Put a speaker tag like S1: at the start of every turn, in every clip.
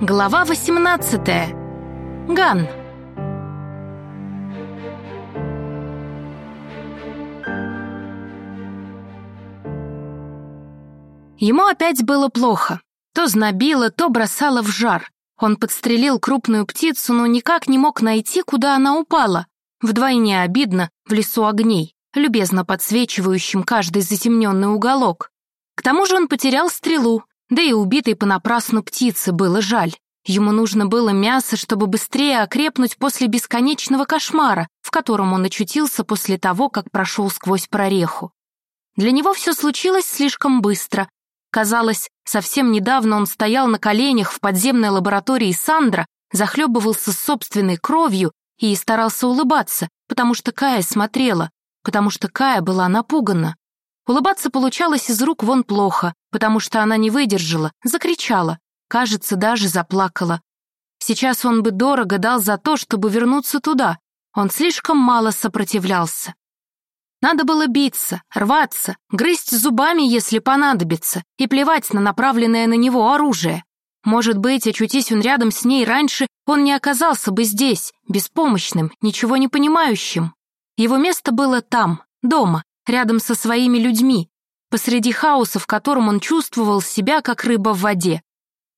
S1: Глава 18. Ган. Ему опять было плохо. То знобило, то бросало в жар. Он подстрелил крупную птицу, но никак не мог найти, куда она упала. Вдвойне обидно в лесу огней, любезно подсвечивающим каждый затемненный уголок. К тому же он потерял стрелу, да и убитой понапрасну птицы было жаль. Ему нужно было мясо, чтобы быстрее окрепнуть после бесконечного кошмара, в котором он очутился после того, как прошел сквозь прореху. Для него все случилось слишком быстро. Казалось, совсем недавно он стоял на коленях в подземной лаборатории Сандра, захлебывался собственной кровью и старался улыбаться, потому что Кая смотрела, потому что Кая была напугана. Улыбаться получалось из рук вон плохо, потому что она не выдержала, закричала, кажется, даже заплакала. Сейчас он бы дорого дал за то, чтобы вернуться туда. Он слишком мало сопротивлялся. Надо было биться, рваться, грызть зубами, если понадобится, и плевать на направленное на него оружие. Может быть, очутись он рядом с ней раньше, он не оказался бы здесь, беспомощным, ничего не понимающим. Его место было там, дома, рядом со своими людьми, посреди хаоса, в котором он чувствовал себя, как рыба в воде.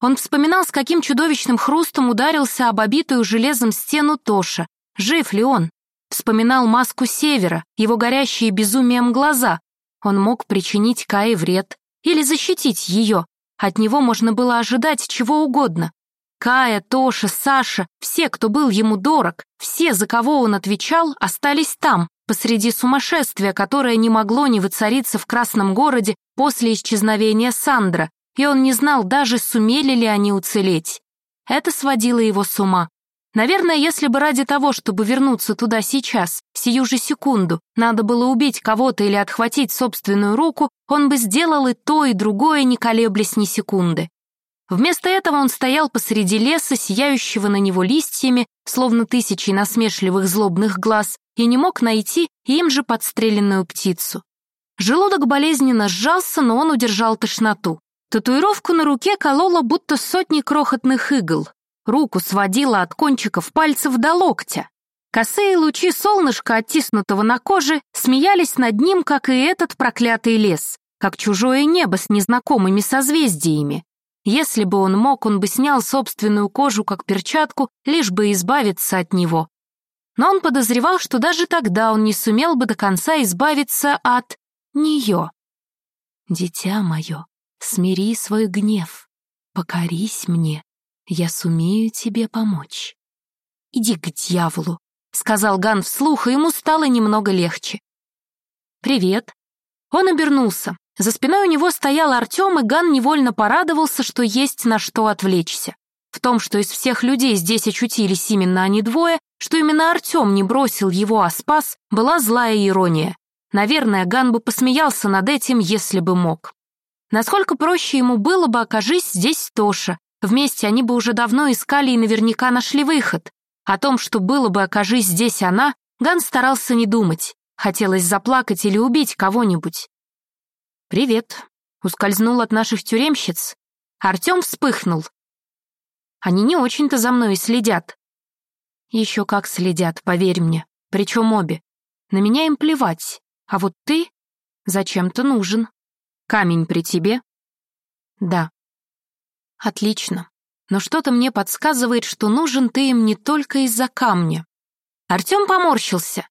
S1: Он вспоминал, с каким чудовищным хрустом ударился об обитую железом стену Тоша. Жив ли он? Вспоминал маску Севера, его горящие безумием глаза. Он мог причинить Кае вред или защитить ее. От него можно было ожидать чего угодно. Кая, Тоша, Саша, все, кто был ему дорог, все, за кого он отвечал, остались там, посреди сумасшествия, которое не могло не воцариться в Красном городе после исчезновения Сандра, и он не знал даже, сумели ли они уцелеть. Это сводило его с ума. Наверное, если бы ради того, чтобы вернуться туда сейчас, сию же секунду, надо было убить кого-то или отхватить собственную руку, он бы сделал и то, и другое, не колеблясь ни секунды. Вместо этого он стоял посреди леса, сияющего на него листьями, словно тысячи насмешливых злобных глаз, и не мог найти им же подстреленную птицу. Желудок болезненно сжался, но он удержал тошноту. Татуировку на руке колола будто сотни крохотных игл. Руку сводила от кончиков пальцев до локтя. Косые лучи солнышка, оттиснутого на коже, смеялись над ним, как и этот проклятый лес, как чужое небо с незнакомыми созвездиями. Если бы он мог, он бы снял собственную кожу как перчатку, лишь бы избавиться от него. Но он подозревал, что даже тогда он не сумел бы до конца избавиться от нее. «Дитя мое, Смири свой гнев, покорись мне, я сумею тебе помочь. Иди к дьяволу, сказал Ган вслух, и ему стало немного легче. Привет. Он обернулся. За спиной у него стоял Артем, и Ган невольно порадовался, что есть на что отвлечься. В том, что из всех людей здесь очутились именно они двое, что именно Артем не бросил его, а спас, была злая ирония. Наверное, Ган бы посмеялся над этим, если бы мог. Насколько проще ему было бы, окажись здесь Тоша. Вместе они бы уже давно искали и наверняка нашли выход. О том, что было бы, окажись здесь она, Ган старался не думать. Хотелось заплакать или убить кого-нибудь. «Привет», — ускользнул от наших тюремщиц. Артем вспыхнул. «Они не очень-то за мной следят». «Еще как следят, поверь мне, причем обе. На меня им плевать, а вот ты зачем-то нужен». Камень при тебе? Да. Отлично. Но что-то мне подсказывает, что нужен ты им не только из-за камня. Артем поморщился.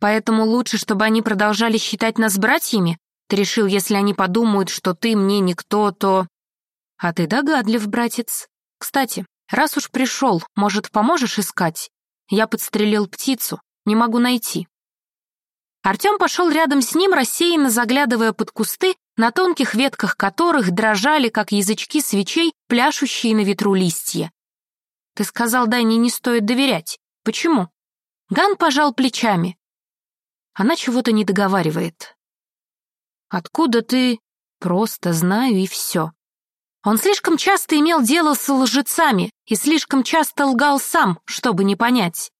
S1: Поэтому лучше, чтобы они продолжали считать нас братьями? Ты решил, если они подумают, что ты мне никто, то... А ты догадлив, братец. Кстати, раз уж пришел, может, поможешь искать? Я подстрелил птицу, не могу найти. Артем пошел рядом с ним, рассеянно заглядывая под кусты, на тонких ветках которых дрожали, как язычки свечей, пляшущие на ветру листья. «Ты сказал, Дане не стоит доверять. Почему?» Ган пожал плечами. Она чего-то не договаривает. «Откуда ты?» «Просто знаю и все». Он слишком часто имел дело с лжецами и слишком часто лгал сам, чтобы не понять.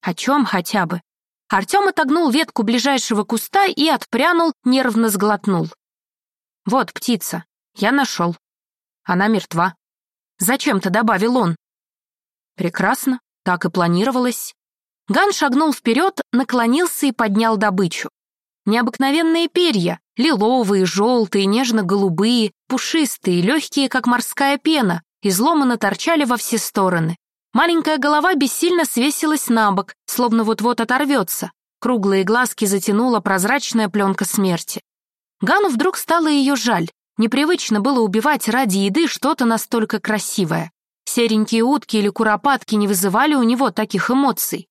S1: О чем хотя бы? Артем отогнул ветку ближайшего куста и отпрянул, нервно сглотнул. «Вот птица. Я нашел. Она мертва». Зачем-то добавил он. Прекрасно, так и планировалось. Ган шагнул вперед, наклонился и поднял добычу. Необыкновенные перья, лиловые, желтые, нежно-голубые, пушистые, легкие, как морская пена, изломанно торчали во все стороны. Маленькая голова бессильно свесилась на бок, словно вот-вот оторвется. Круглые глазки затянула прозрачная пленка смерти. Гану вдруг стало ее жаль. Непривычно было убивать ради еды что-то настолько красивое. Серенькие утки или куропатки не вызывали у него таких эмоций.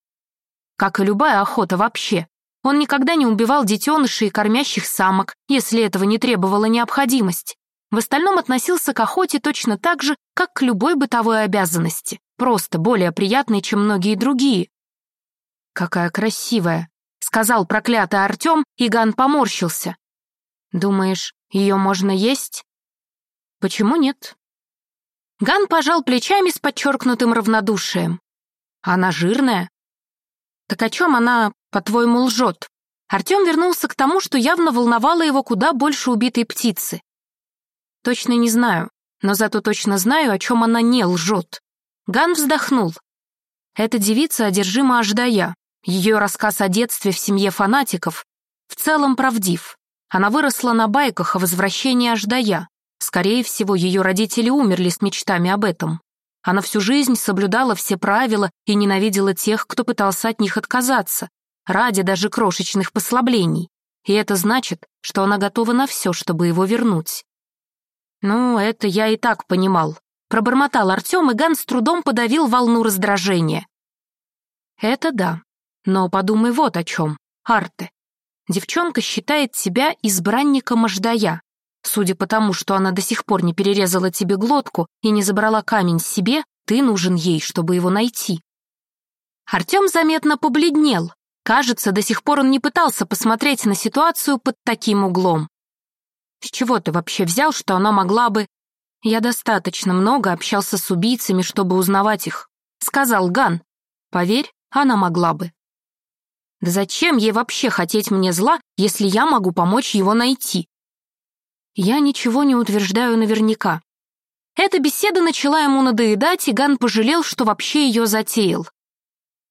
S1: Как и любая охота вообще. Он никогда не убивал детенышей и кормящих самок, если этого не требовала необходимость. В остальном относился к охоте точно так же, как к любой бытовой обязанности, просто более приятной, чем многие другие. «Какая красивая», — сказал проклятый Артем, и Ган поморщился. «Думаешь, ее можно есть?» «Почему нет?» Ган пожал плечами с подчеркнутым равнодушием. «Она жирная?» «Так о чем она, по-твоему, лжет?» Артем вернулся к тому, что явно волновало его куда больше убитой птицы. «Точно не знаю, но зато точно знаю, о чем она не лжет». Ган вздохнул. «Эта девица одержима Аждая. Ее рассказ о детстве в семье фанатиков в целом правдив. Она выросла на байках о возвращении Аждая. Скорее всего, ее родители умерли с мечтами об этом. Она всю жизнь соблюдала все правила и ненавидела тех, кто пытался от них отказаться, ради даже крошечных послаблений. И это значит, что она готова на все, чтобы его вернуть. Ну, это я и так понимал. Пробормотал Артем, и Ган с трудом подавил волну раздражения. Это да. Но подумай вот о чем, Арте. Девчонка считает себя избранником Аждая, Судя по тому, что она до сих пор не перерезала тебе глотку и не забрала камень себе, ты нужен ей, чтобы его найти. Артем заметно побледнел. Кажется, до сих пор он не пытался посмотреть на ситуацию под таким углом. С чего ты вообще взял, что она могла бы... Я достаточно много общался с убийцами, чтобы узнавать их, сказал Ган. Поверь, она могла бы. Да зачем ей вообще хотеть мне зла, если я могу помочь его найти? Я ничего не утверждаю наверняка. Эта беседа начала ему надоедать, и Ган пожалел, что вообще ее затеял.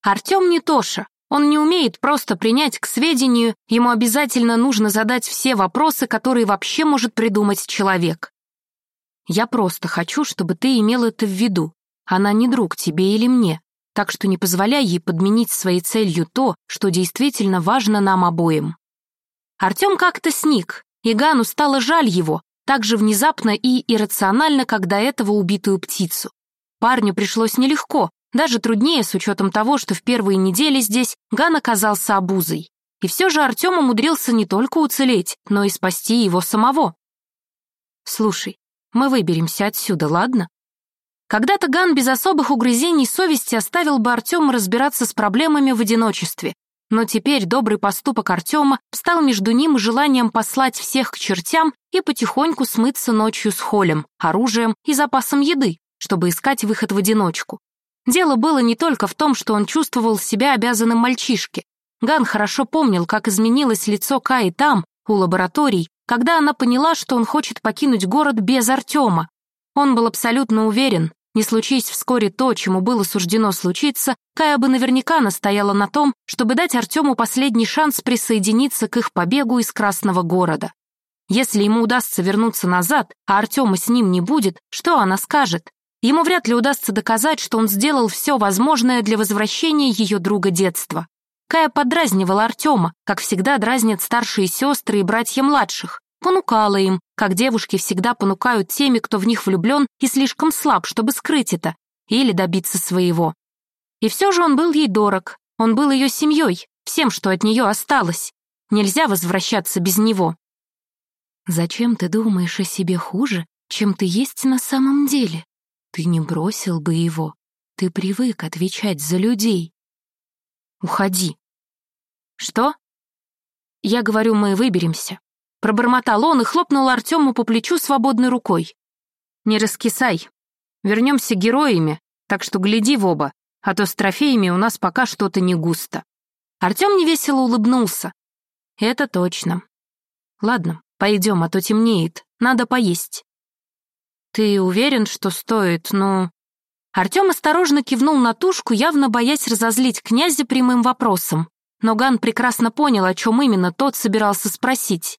S1: Артем не Тоша. Он не умеет просто принять к сведению, ему обязательно нужно задать все вопросы, которые вообще может придумать человек. Я просто хочу, чтобы ты имел это в виду. Она не друг тебе или мне, так что не позволяй ей подменить своей целью то, что действительно важно нам обоим. Артем как-то сник, и Гану стало жаль его, так же внезапно и иррационально, как до этого убитую птицу. Парню пришлось нелегко, даже труднее с учетом того, что в первые недели здесь Ган оказался обузой. И все же Артем умудрился не только уцелеть, но и спасти его самого. «Слушай, мы выберемся отсюда, ладно?» Когда-то Ган без особых угрызений совести оставил бы Артема разбираться с проблемами в одиночестве, но теперь добрый поступок Артема стал между ним и желанием послать всех к чертям и потихоньку смыться ночью с холем, оружием и запасом еды, чтобы искать выход в одиночку. Дело было не только в том, что он чувствовал себя обязанным мальчишке. Ган хорошо помнил, как изменилось лицо Каи там, у лабораторий, когда она поняла, что он хочет покинуть город без Артема. Он был абсолютно уверен, не случись вскоре то, чему было суждено случиться, Кая бы наверняка настояла на том, чтобы дать Артему последний шанс присоединиться к их побегу из Красного города. Если ему удастся вернуться назад, а Артема с ним не будет, что она скажет? Ему вряд ли удастся доказать, что он сделал все возможное для возвращения ее друга детства. Кая подразнивала Артема, как всегда дразнят старшие сестры и братья младших, понукала им, как девушки всегда понукают теми, кто в них влюблен и слишком слаб, чтобы скрыть это, или добиться своего. И все же он был ей дорог, он был ее семьей, всем, что от нее осталось. Нельзя возвращаться без него. «Зачем ты думаешь о себе хуже, чем ты есть на самом деле? Ты не бросил бы его. Ты привык отвечать за людей. Уходи». «Что?» «Я говорю, мы выберемся. Пробормотал он и хлопнул Артему по плечу свободной рукой. «Не раскисай. Вернемся героями, так что гляди в оба, а то с трофеями у нас пока что-то не густо». Артем невесело улыбнулся. «Это точно. Ладно, пойдем, а то темнеет, надо поесть». «Ты уверен, что стоит, ну...» Артем осторожно кивнул на тушку, явно боясь разозлить князя прямым вопросом. Но Ган прекрасно понял, о чем именно тот собирался спросить.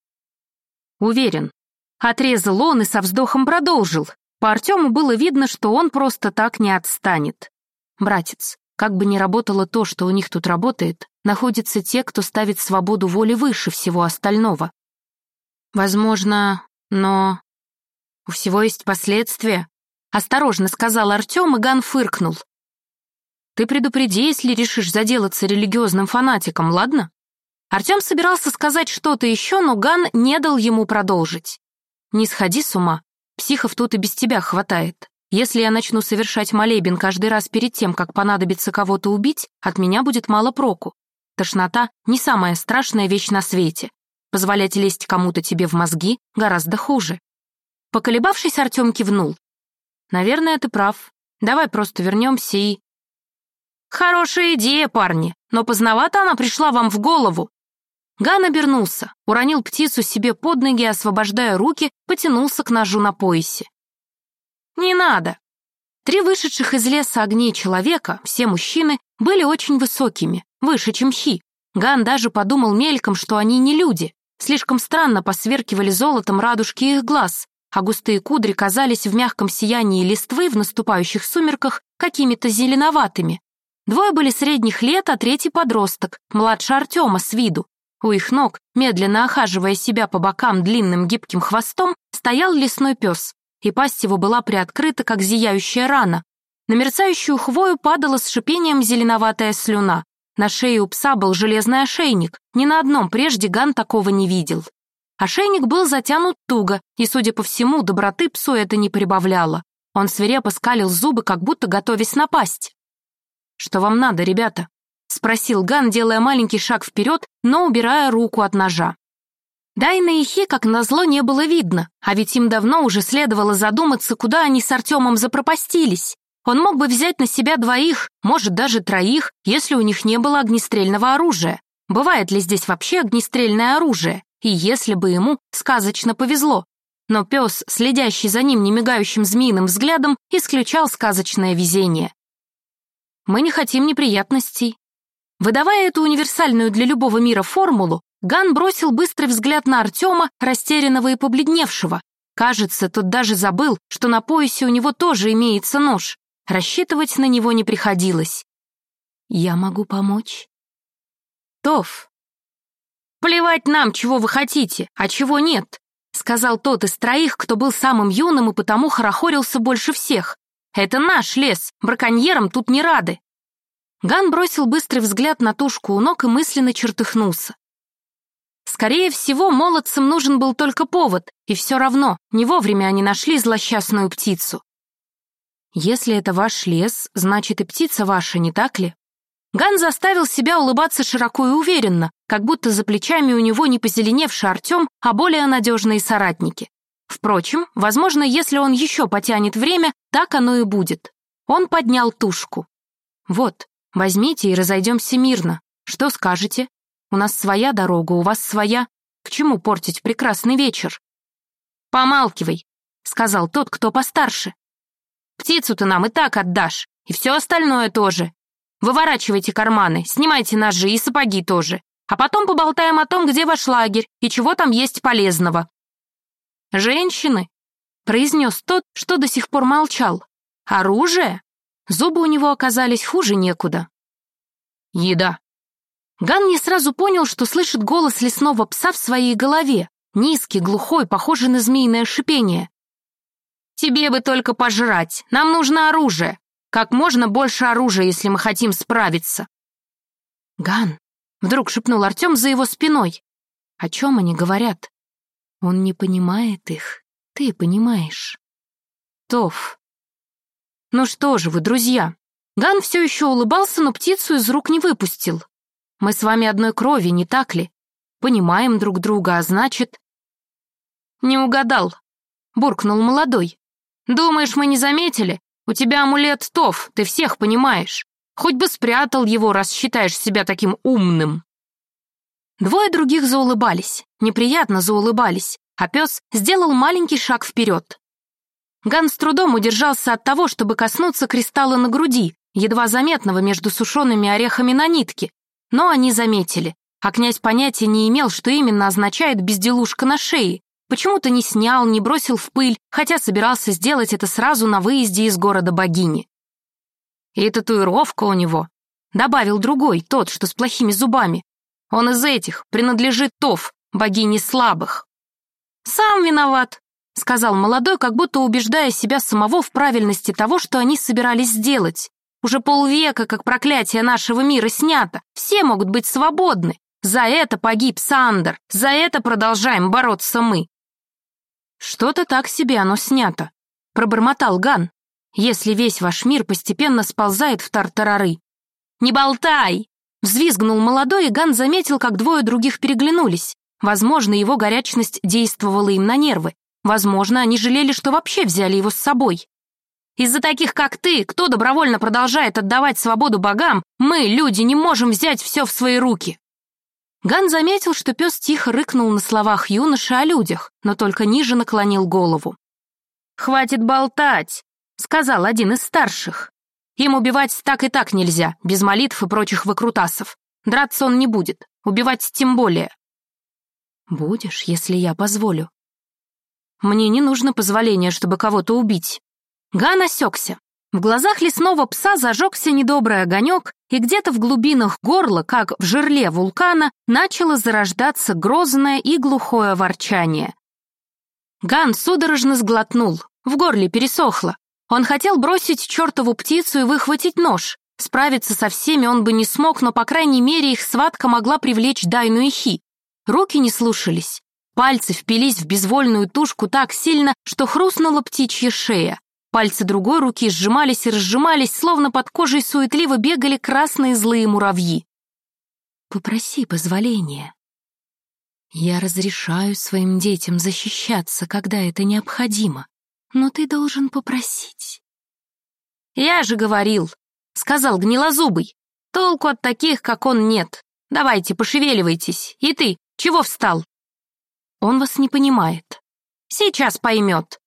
S1: «Уверен». Отрезал он и со вздохом продолжил. По Артему было видно, что он просто так не отстанет. «Братец, как бы ни работало то, что у них тут работает, находятся те, кто ставит свободу воли выше всего остального. Возможно, но... У всего есть последствия. Осторожно сказал Артем, и Ган фыркнул. Ты предупреди, если решишь заделаться религиозным фанатиком, ладно? Артем собирался сказать что-то еще, но Ган не дал ему продолжить. Не сходи с ума, психов тут и без тебя хватает. Если я начну совершать молебен каждый раз перед тем, как понадобится кого-то убить, от меня будет мало проку. Тошнота — не самая страшная вещь на свете. Позволять лезть кому-то тебе в мозги гораздо хуже. Поколебавшись, Артем кивнул. «Наверное, ты прав. Давай просто вернемся и...» «Хорошая идея, парни, но поздновато она пришла вам в голову». Ган обернулся, уронил птицу себе под ноги, освобождая руки, потянулся к ножу на поясе. «Не надо!» Три вышедших из леса огней человека, все мужчины, были очень высокими, выше, чем Хи. Ган даже подумал мельком, что они не люди. Слишком странно посверкивали золотом радужки их глаз, а густые кудри казались в мягком сиянии листвы в наступающих сумерках какими-то зеленоватыми. Двое были средних лет, а третий подросток, младше Артема с виду. У их ног, медленно охаживая себя по бокам длинным гибким хвостом, стоял лесной пес и пасть его была приоткрыта, как зияющая рана. На мерцающую хвою падала с шипением зеленоватая слюна. На шее у пса был железный ошейник, ни на одном прежде Ган такого не видел. Ошейник был затянут туго, и, судя по всему, доброты псу это не прибавляло. Он свирепо скалил зубы, как будто готовясь напасть. «Что вам надо, ребята?» — спросил Ган, делая маленький шаг вперед, но убирая руку от ножа. Дайны и Хи, как назло, не было видно, а ведь им давно уже следовало задуматься, куда они с Артемом запропастились. Он мог бы взять на себя двоих, может, даже троих, если у них не было огнестрельного оружия. Бывает ли здесь вообще огнестрельное оружие? И если бы ему сказочно повезло. Но пес, следящий за ним немигающим змеиным взглядом, исключал сказочное везение. Мы не хотим неприятностей. Выдавая эту универсальную для любого мира формулу, Ган бросил быстрый взгляд на Артема, растерянного и побледневшего. Кажется, тот даже забыл, что на поясе у него тоже имеется нож. Рассчитывать на него не приходилось. «Я могу помочь?» «Тоф». «Плевать нам, чего вы хотите, а чего нет», сказал тот из троих, кто был самым юным и потому хорохорился больше всех. «Это наш лес, браконьерам тут не рады». Ган бросил быстрый взгляд на тушку у ног и мысленно чертыхнулся. Скорее всего, молодцам нужен был только повод, и все равно, не вовремя они нашли злосчастную птицу. Если это ваш лес, значит и птица ваша, не так ли? Ган заставил себя улыбаться широко и уверенно, как будто за плечами у него не позеленевший Артем, а более надежные соратники. Впрочем, возможно, если он еще потянет время, так оно и будет. Он поднял тушку. «Вот, возьмите и разойдемся мирно. Что скажете?» У нас своя дорога, у вас своя. К чему портить прекрасный вечер?» «Помалкивай», — сказал тот, кто постарше. «Птицу ты нам и так отдашь, и все остальное тоже. Выворачивайте карманы, снимайте ножи и сапоги тоже, а потом поболтаем о том, где ваш лагерь и чего там есть полезного». «Женщины», — произнес тот, что до сих пор молчал. «Оружие?» Зубы у него оказались хуже некуда. «Еда», Ган не сразу понял, что слышит голос лесного пса в своей голове, низкий, глухой, похожий на змеиное шипение. «Тебе бы только пожрать, нам нужно оружие. Как можно больше оружия, если мы хотим справиться». «Ган», — вдруг шепнул Артем за его спиной. «О чем они говорят?» «Он не понимает их, ты понимаешь». «Тоф». «Ну что же вы, друзья?» Ган все еще улыбался, но птицу из рук не выпустил. Мы с вами одной крови, не так ли? Понимаем друг друга, а значит...» «Не угадал», — буркнул молодой. «Думаешь, мы не заметили? У тебя амулет ТОВ, ты всех понимаешь. Хоть бы спрятал его, раз считаешь себя таким умным». Двое других заулыбались, неприятно заулыбались, а пес сделал маленький шаг вперед. Ган с трудом удержался от того, чтобы коснуться кристалла на груди, едва заметного между сушеными орехами на нитке, но они заметили, а князь понятия не имел, что именно означает безделушка на шее, почему-то не снял, не бросил в пыль, хотя собирался сделать это сразу на выезде из города богини. И татуировка у него, добавил другой, тот, что с плохими зубами. Он из этих, принадлежит Тов, богине слабых. Сам виноват, сказал молодой, как будто убеждая себя самого в правильности того, что они собирались сделать. Уже полвека, как проклятие нашего мира снято, все могут быть свободны. За это погиб Сандер, за это продолжаем бороться мы. Что-то так себе оно снято, пробормотал Ган, если весь ваш мир постепенно сползает в тартарары. Не болтай! Взвизгнул молодой, и Ган заметил, как двое других переглянулись. Возможно, его горячность действовала им на нервы. Возможно, они жалели, что вообще взяли его с собой. Из-за таких, как ты, кто добровольно продолжает отдавать свободу богам, мы, люди, не можем взять все в свои руки. Ган заметил, что пес тихо рыкнул на словах юноши о людях, но только ниже наклонил голову. «Хватит болтать», — сказал один из старших. «Им убивать так и так нельзя, без молитв и прочих выкрутасов. Драться он не будет, убивать тем более». «Будешь, если я позволю». «Мне не нужно позволения, чтобы кого-то убить». Ган осекся. В глазах лесного пса зажегся недобрый огонек, и где-то в глубинах горла, как в жерле вулкана, начало зарождаться грозное и глухое ворчание. Ган судорожно сглотнул, в горле пересохло. Он хотел бросить чертову птицу и выхватить нож. Справиться со всеми он бы не смог, но, по крайней мере, их схватка могла привлечь Дайну и Хи. Руки не слушались. Пальцы впились в безвольную тушку так сильно, что хрустнула птичья шея. Пальцы другой руки сжимались и разжимались, словно под кожей суетливо бегали красные злые муравьи. «Попроси позволения. Я разрешаю своим детям защищаться, когда это необходимо, но ты должен попросить». «Я же говорил», — сказал Гнилозубый. «Толку от таких, как он, нет. Давайте, пошевеливайтесь. И ты, чего встал?» «Он вас не понимает. Сейчас поймет.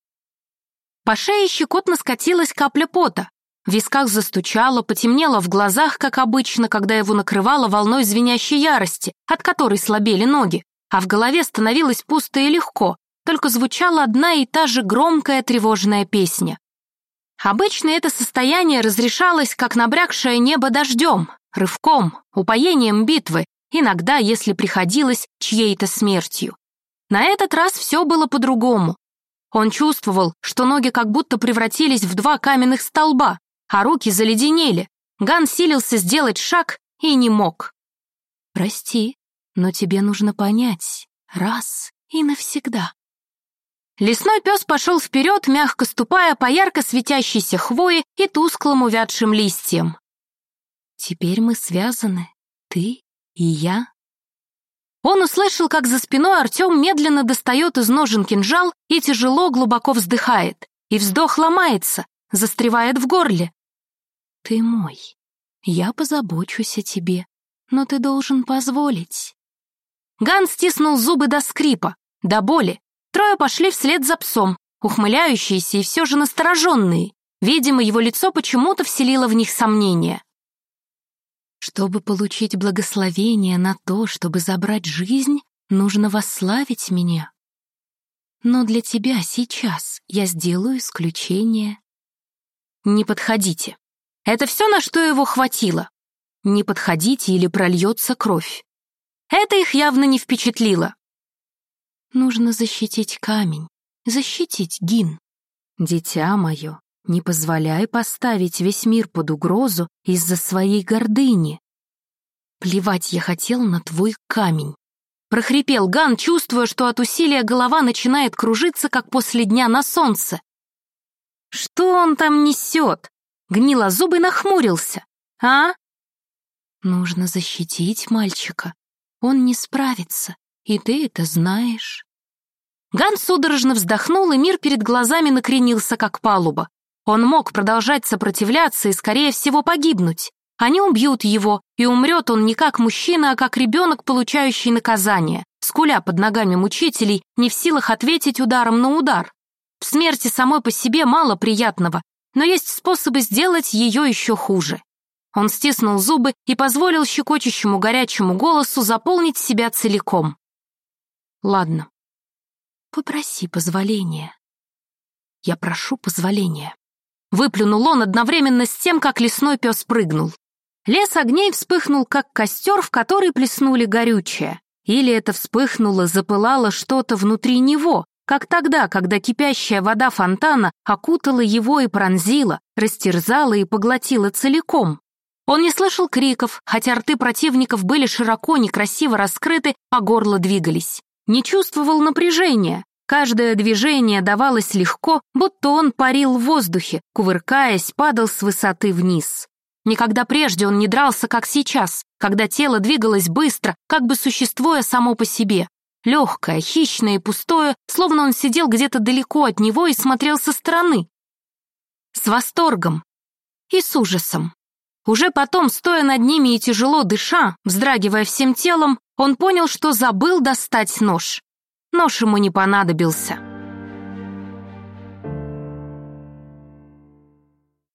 S1: По шее щекотно скатилась капля пота. В висках застучало, потемнело в глазах, как обычно, когда его накрывало волной звенящей ярости, от которой слабели ноги, а в голове становилось пусто и легко, только звучала одна и та же громкая тревожная песня. Обычно это состояние разрешалось, как набрякшее небо дождем, рывком, упоением битвы, иногда, если приходилось, чьей-то смертью. На этот раз все было по-другому. Он чувствовал, что ноги как будто превратились в два каменных столба, а руки заледенели. Ган силился сделать шаг и не мог. «Прости, но тебе нужно понять, раз и навсегда». Лесной пес пошел вперед, мягко ступая по ярко светящейся хвое и тусклым увядшим листьям. «Теперь мы связаны, ты и я, он услышал, как за спиной Артем медленно достает из ножен кинжал и тяжело глубоко вздыхает. И вздох ломается, застревает в горле. «Ты мой. Я позабочусь о тебе, но ты должен позволить». Ган стиснул зубы до скрипа, до боли. Трое пошли вслед за псом, ухмыляющиеся и все же настороженные. Видимо, его лицо почему-то вселило в них сомнения. Чтобы получить благословение на то, чтобы забрать жизнь, нужно восславить меня. Но для тебя сейчас я сделаю исключение. Не подходите. Это все, на что его хватило. Не подходите или прольется кровь. Это их явно не впечатлило. Нужно защитить камень, защитить Гин. Дитя мое, не позволяй поставить весь мир под угрозу из-за своей гордыни. Плевать я хотел на твой камень. Прохрипел Ган, чувствуя, что от усилия голова начинает кружиться, как после дня на солнце. Что он там несет? Гнило зубы нахмурился. А? Нужно защитить мальчика. Он не справится, и ты это знаешь. Ган судорожно вздохнул, и мир перед глазами накренился, как палуба. Он мог продолжать сопротивляться и, скорее всего, погибнуть. Они убьют его, и умрет он не как мужчина, а как ребенок, получающий наказание, скуля под ногами мучителей, не в силах ответить ударом на удар. В смерти самой по себе мало приятного, но есть способы сделать ее еще хуже. Он стиснул зубы и позволил щекочущему горячему голосу заполнить себя целиком. «Ладно, попроси позволения». «Я прошу позволения». Выплюнул он одновременно с тем, как лесной пес прыгнул. Лес огней вспыхнул, как костер, в который плеснули горючее. Или это вспыхнуло, запылало что-то внутри него, как тогда, когда кипящая вода фонтана окутала его и пронзила, растерзала и поглотила целиком. Он не слышал криков, хотя рты противников были широко, некрасиво раскрыты, а горло двигались. Не чувствовал напряжения. Каждое движение давалось легко, будто он парил в воздухе, кувыркаясь, падал с высоты вниз. Никогда прежде он не дрался, как сейчас, когда тело двигалось быстро, как бы существуя само по себе. Легкое, хищное и пустое, словно он сидел где-то далеко от него и смотрел со стороны. С восторгом и с ужасом. Уже потом, стоя над ними и тяжело дыша, вздрагивая всем телом, он понял, что забыл достать нож. Нож ему не понадобился.